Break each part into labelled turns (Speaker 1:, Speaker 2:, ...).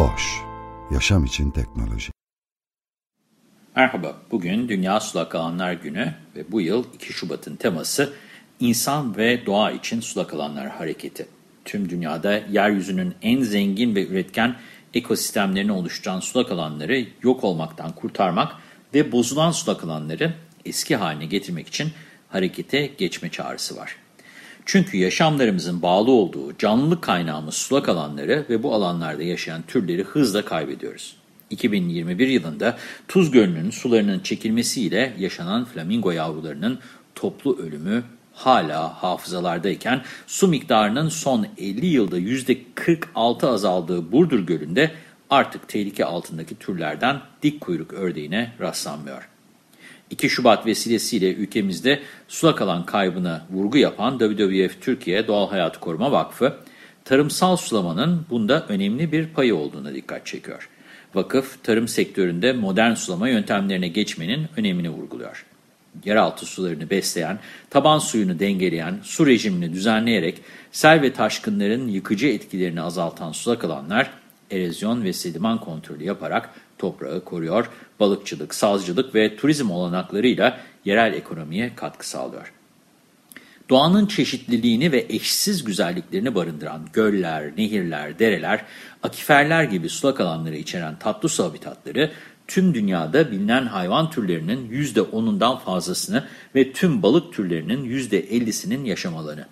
Speaker 1: Boş, yaşam için teknoloji.
Speaker 2: Merhaba, bugün Dünya Sulak Alanlar Günü ve bu yıl 2 Şubat'ın teması İnsan ve Doğa için Sulak Alanlar Hareketi. Tüm dünyada yeryüzünün en zengin ve üretken ekosistemlerini oluşturan sulak alanları yok olmaktan kurtarmak ve bozulan sulak alanları eski haline getirmek için harekete geçme çağrısı var. Çünkü yaşamlarımızın bağlı olduğu canlılık kaynağımız sulak alanları ve bu alanlarda yaşayan türleri hızla kaybediyoruz. 2021 yılında Tuz Gölü'nün sularının çekilmesiyle yaşanan flamingo yavrularının toplu ölümü hala hafızalardayken su miktarının son 50 yılda %46 azaldığı Burdur Gölü'nde artık tehlike altındaki türlerden dik kuyruk ördeğine rastlanmıyor. 2 Şubat vesilesiyle ülkemizde sulak alan kaybına vurgu yapan WWF Türkiye Doğal Hayatı Koruma Vakfı, tarımsal sulamanın bunda önemli bir payı olduğuna dikkat çekiyor. Vakıf, tarım sektöründe modern sulama yöntemlerine geçmenin önemini vurguluyor. Yeraltı sularını besleyen, taban suyunu dengeleyen, su rejimini düzenleyerek sel ve taşkınların yıkıcı etkilerini azaltan sulak alanlar, erozyon ve sediman kontrolü yaparak toprağı koruyor, balıkçılık, sazcılık ve turizm olanaklarıyla yerel ekonomiye katkı sağlıyor. Doğanın çeşitliliğini ve eşsiz güzelliklerini barındıran göller, nehirler, dereler, akiferler gibi sulak alanları içeren tatlı su habitatları, tüm dünyada bilinen hayvan türlerinin %10'undan fazlasını ve tüm balık türlerinin %50'sinin yaşam alanı.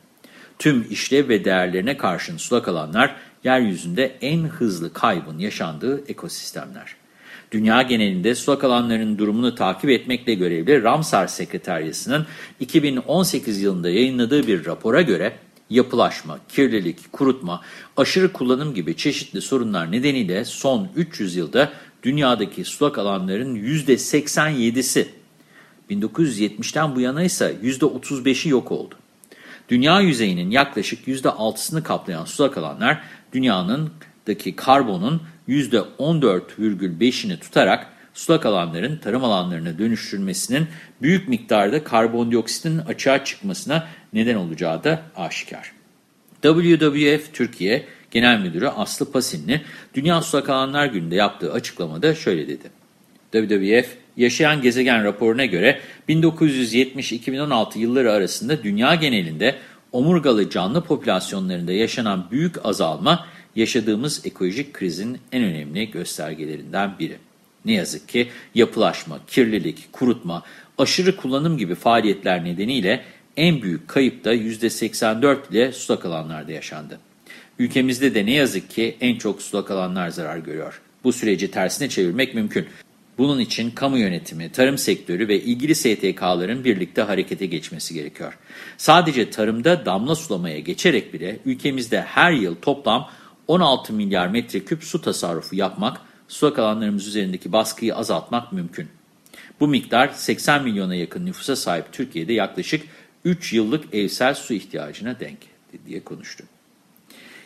Speaker 2: Tüm işlev ve değerlerine karşın sulak alanlar, yeryüzünde en hızlı kaybın yaşandığı ekosistemler. Dünya genelinde sulak alanların durumunu takip etmekle görevli Ramsar Sekreteryası'nın 2018 yılında yayınladığı bir rapora göre yapılaşma, kirlilik, kurutma, aşırı kullanım gibi çeşitli sorunlar nedeniyle son 300 yılda dünyadaki sulak alanların %87'si, 1970'ten bu yana ise %35'i yok oldu. Dünya yüzeyinin yaklaşık %6'sını kaplayan sulak alanlar dünyanındaki karbonun %14,5'ini tutarak sulak alanların tarım alanlarına dönüştürmesinin büyük miktarda karbondioksitin açığa çıkmasına neden olacağı da aşikar. WWF Türkiye Genel Müdürü Aslı Pasinli, Dünya Sulak Alanlar Günü'nde yaptığı açıklamada şöyle dedi. WWF, Yaşayan Gezegen raporuna göre 1970-2016 yılları arasında dünya genelinde omurgalı canlı popülasyonlarında yaşanan büyük azalma, yaşadığımız ekolojik krizin en önemli göstergelerinden biri. Ne yazık ki yapılaşma, kirlilik, kurutma, aşırı kullanım gibi faaliyetler nedeniyle en büyük kayıp da %84 ile sulak alanlarda yaşandı. Ülkemizde de ne yazık ki en çok sulak alanlar zarar görüyor. Bu süreci tersine çevirmek mümkün. Bunun için kamu yönetimi, tarım sektörü ve ilgili STK'ların birlikte harekete geçmesi gerekiyor. Sadece tarımda damla sulamaya geçerek bile ülkemizde her yıl toplam 16 milyar metreküp su tasarrufu yapmak, sulak alanlarımız üzerindeki baskıyı azaltmak mümkün. Bu miktar 80 milyona yakın nüfusa sahip Türkiye'de yaklaşık 3 yıllık evsel su ihtiyacına denk diye konuştu.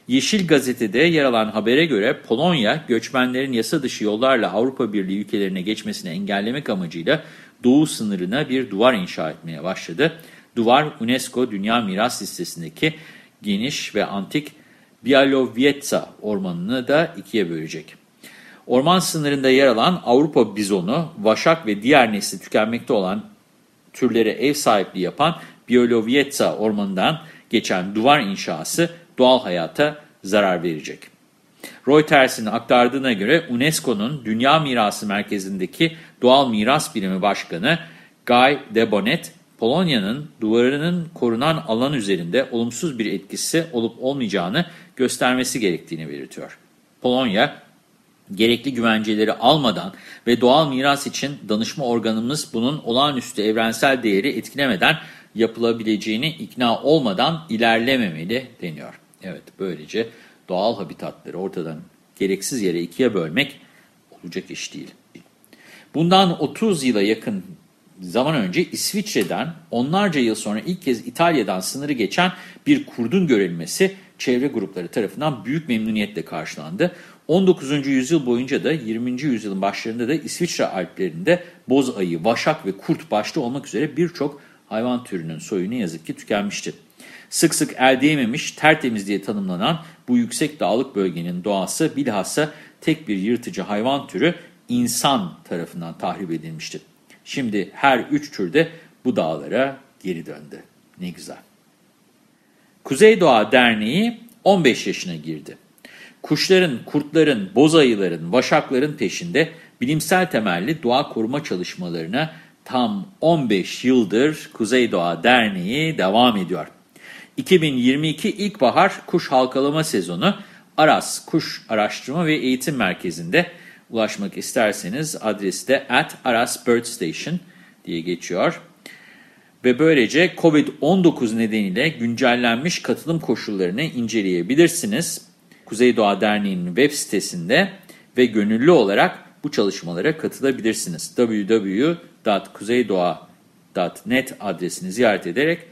Speaker 2: Yeşil Gazete'de yer alan habere göre Polonya, göçmenlerin yasa dışı yollarla Avrupa Birliği ülkelerine geçmesini engellemek amacıyla doğu sınırına bir duvar inşa etmeye başladı. Duvar, UNESCO Dünya Miras Listesi'ndeki geniş ve antik Bialowieza ormanını da ikiye bölecek. Orman sınırında yer alan Avrupa bizonu, vaşak ve diğer nesli tükenmekte olan türlere ev sahipliği yapan Bialowieza ormanından geçen duvar inşası doğal hayata zarar verecek. Reuters'in aktardığına göre UNESCO'nun Dünya Mirası Merkezi'ndeki Doğal Miras Birimi Başkanı Guy Debonet, Polonya'nın duvarının korunan alan üzerinde olumsuz bir etkisi olup olmayacağını göstermesi gerektiğini belirtiyor. Polonya, gerekli güvenceleri almadan ve doğal miras için danışma organımız bunun olağanüstü evrensel değeri etkilemeden yapılabileceğini ikna olmadan ilerlememeli deniyor. Evet, böylece doğal habitatları ortadan gereksiz yere ikiye bölmek olacak iş değil. Bundan 30 yıla yakın zaman önce İsviçre'den onlarca yıl sonra ilk kez İtalya'dan sınırı geçen bir kurdun görülmesi çevre grupları tarafından büyük memnuniyetle karşılandı. 19. yüzyıl boyunca da 20. yüzyılın başlarında da İsviçre Alplerinde boz ayı, vaşak ve kurt başta olmak üzere birçok hayvan türünün soyu ne yazık ki tükenmişti. Sık sık el değmemiş, tertemiz diye tanımlanan bu yüksek dağlık bölgenin doğası bilhassa tek bir yırtıcı hayvan türü insan tarafından tahrip edilmişti. Şimdi her üç tür de bu dağlara geri döndü. Ne güzel. Kuzey Doğa Derneği 15 yaşına girdi. Kuşların, kurtların, bozayıların, vaşakların peşinde bilimsel temelli doğa koruma çalışmalarına tam 15 yıldır Kuzey Doğa Derneği devam ediyor. 2022 İlkbahar Kuş Halkalama Sezonu Aras Kuş Araştırma ve Eğitim Merkezi'nde ulaşmak isterseniz adresi de at Aras Bird Station diye geçiyor. Ve böylece COVID-19 nedeniyle güncellenmiş katılım koşullarını inceleyebilirsiniz. Kuzey Doğa Derneği'nin web sitesinde ve gönüllü olarak bu çalışmalara katılabilirsiniz. www.kuzeydoğa.net adresini ziyaret ederek